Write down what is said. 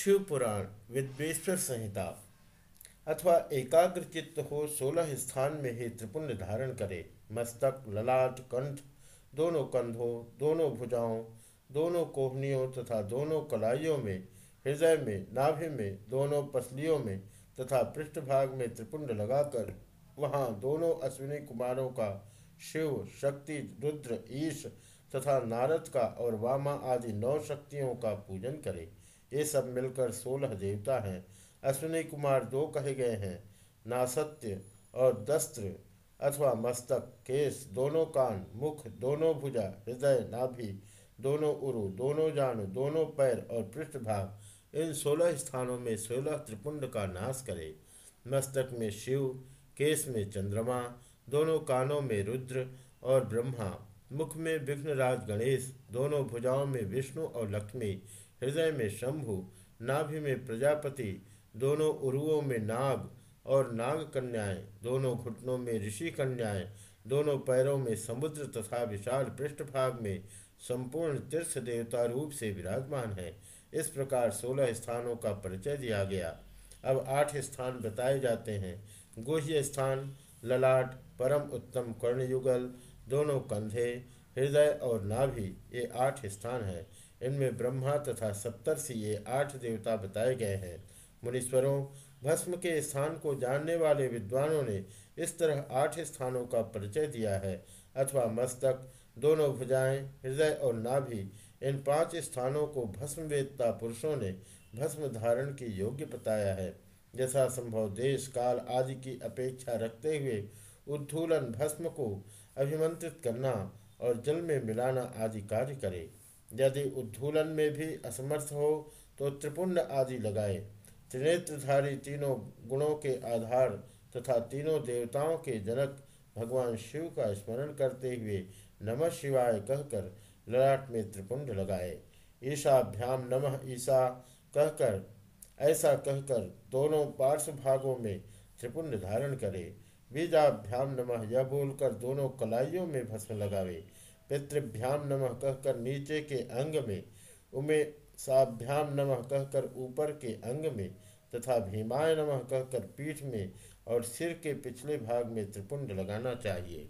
शिव पुराण विद्वेश्वर संहिता अथवा एकाग्र चित्त हो सोलह स्थान में ही त्रिपुंड धारण करे। मस्तक, ललाट, कंठ, दोनों कंधों, दोनों भुजाओं, दोनों कोहनियों तथा दोनों कलाइयों में, हृदय में, नाभि में, दोनों पसलियों में तथा पृष्ठभाग में त्रिपुंड लगाकर वहाँ दोनों अश्विनी कुमारों का शिव, शक्ति, रुद्र, ईश तथा नारद का और वामा आदि नौ शक्तियों का पूजन करे। ये सब मिलकर सोलह देवता हैं। अश्विनी कुमार दो कहे गए हैं, नासत्य और दस्त्र अथवा मस्तक केस दोनों कान, मुख, दोनों भुजा, हृदय, नाभि, दोनों उरु, दोनों जान, दोनों पैर और पृष्ठभाग, इन सोलह स्थानों में सोलह त्रिपुंड का नाश करे। मस्तक में शिव केस में चंद्रमा, दोनों कानों में रुद्र और ब्रह्मा, मुख में विघ्नराज गणेश, दोनों भुजाओं में विष्णु और लक्ष्मी हृदय में शंभु, नाभि में प्रजापति, दोनों उरुओं में नाग और नाग कन्याएँ दोनों घुटनों में ऋषि कन्याएँ, दोनों पैरों में समुद्र तथा विशाल पृष्ठभाग में संपूर्ण तीर्थ देवता रूप से विराजमान है। इस प्रकार सोलह स्थानों का परिचय दिया गया। अब आठ स्थान बताए जाते हैं। गुह्य स्थान, ललाट, परम उत्तम कर्णयुगल दोनों कंधे, हृदय और नाभि, ये आठ स्थान हैं। इनमें ब्रह्मा तथा सप्तर्षि ये आठ देवता बताए गए हैं। मुनीश्वरों, भस्म के स्थान को जानने वाले विद्वानों ने इस तरह आठ स्थानों का परिचय दिया है, अथवा मस्तक, दोनों भुजाएँ, हृदय और नाभि, इन पाँच स्थानों को भस्मवेदता पुरुषों ने भस्म धारण की योग्य बताया है। जैसा संभव देश, काल आदि की अपेक्षा रखते हुए उद्धूलन भस्म को अभिमंत्रित करना और जल में मिलाना आदि कार्य करे। यदि उद्धूलन में भी असमर्थ हो तो त्रिपुंड आदि लगाए। त्रिनेत्रधारी तीनों गुणों के आधार तथा तीनों देवताओं के जनक भगवान शिव का स्मरण करते हुए नमः शिवाय कहकर ललाट में त्रिपुंड लगाए। ईशाभ्याम नमः ईशा कहकर, ऐसा कहकर दोनों पार्श्व भागों में त्रिपुंड धारण करे। बीजाभ्याम नमः यह बोलकर दोनों कलाइयों में भस्म लगावे। पितृभ्याम नमः कहकर नीचे के अंग में, उमे साभ्याम नमः कहकर ऊपर के अंग में तथा भीमाय नमः कहकर पीठ में और सिर के पिछले भाग में त्रिपुंड लगाना चाहिए।